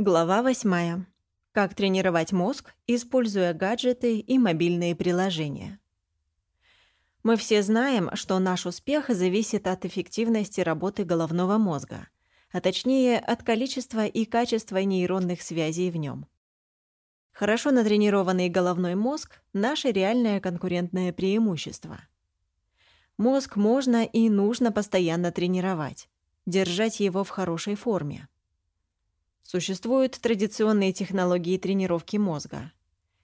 Глава 8. Как тренировать мозг, используя гаджеты и мобильные приложения. Мы все знаем, что наш успех зависит от эффективности работы головного мозга, а точнее от количества и качества нейронных связей в нем. Хорошо натренированный головной мозг – наше реальное конкурентное преимущество. Мозг можно и нужно постоянно тренировать, держать его в хорошей форме. Существуют традиционные технологии тренировки мозга.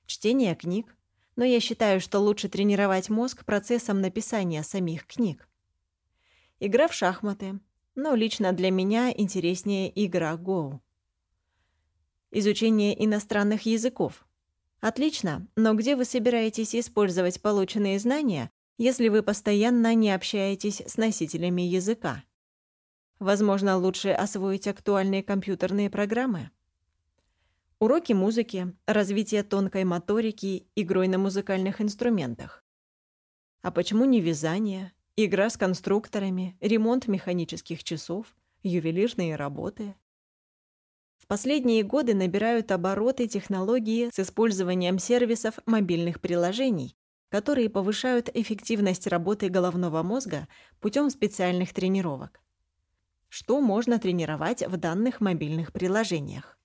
Чтение книг, но я считаю, что лучше тренировать мозг процессом написания самих книг. Игра в шахматы, но лично для меня интереснее игра Go. Изучение иностранных языков. Отлично, но где вы собираетесь использовать полученные знания, если вы постоянно не общаетесь с носителями языка? Возможно, лучше освоить актуальные компьютерные программы. Уроки музыки, развитие тонкой моторики, игрой на музыкальных инструментах. А почему не вязание, игра с конструкторами, ремонт механических часов, ювелирные работы? В последние годы набирают обороты технологии с использованием сервисов мобильных приложений, которые повышают эффективность работы головного мозга путем специальных тренировок что можно тренировать в данных мобильных приложениях.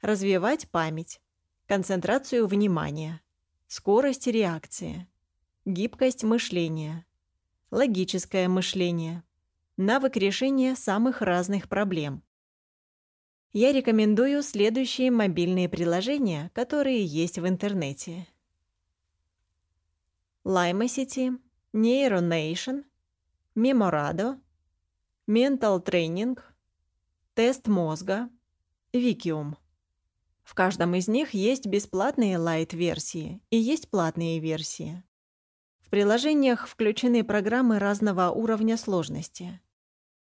Развивать память, концентрацию внимания, скорость реакции, гибкость мышления, логическое мышление, навык решения самых разных проблем. Я рекомендую следующие мобильные приложения, которые есть в интернете. Limacity, Neuronation, Memorado, Ментал тренинг, тест мозга, Викиум. В каждом из них есть бесплатные лайт-версии и есть платные версии. В приложениях включены программы разного уровня сложности.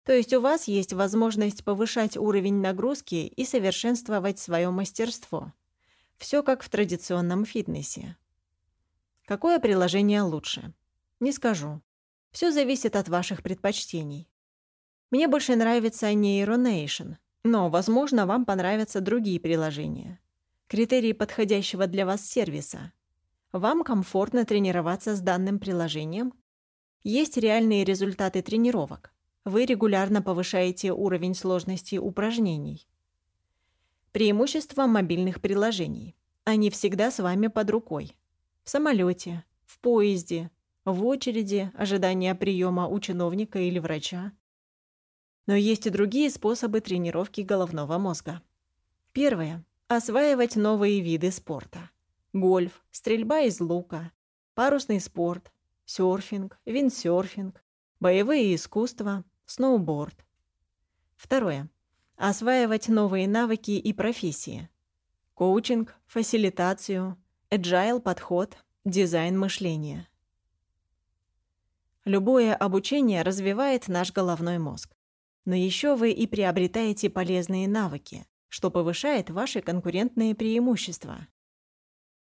То есть у вас есть возможность повышать уровень нагрузки и совершенствовать свое мастерство. Все как в традиционном фитнесе. Какое приложение лучше? Не скажу. Все зависит от ваших предпочтений. Мне больше нравится Neuronation, но, возможно, вам понравятся другие приложения. Критерии подходящего для вас сервиса. Вам комфортно тренироваться с данным приложением? Есть реальные результаты тренировок. Вы регулярно повышаете уровень сложности упражнений. Преимущество мобильных приложений. Они всегда с вами под рукой. В самолете, в поезде, в очереди ожидания приема у чиновника или врача, но есть и другие способы тренировки головного мозга. Первое. Осваивать новые виды спорта. Гольф, стрельба из лука, парусный спорт, серфинг, виндсерфинг, боевые искусства, сноуборд. Второе. Осваивать новые навыки и профессии. Коучинг, фасилитацию, agile подход, дизайн мышления. Любое обучение развивает наш головной мозг. Но еще вы и приобретаете полезные навыки, что повышает ваши конкурентные преимущества.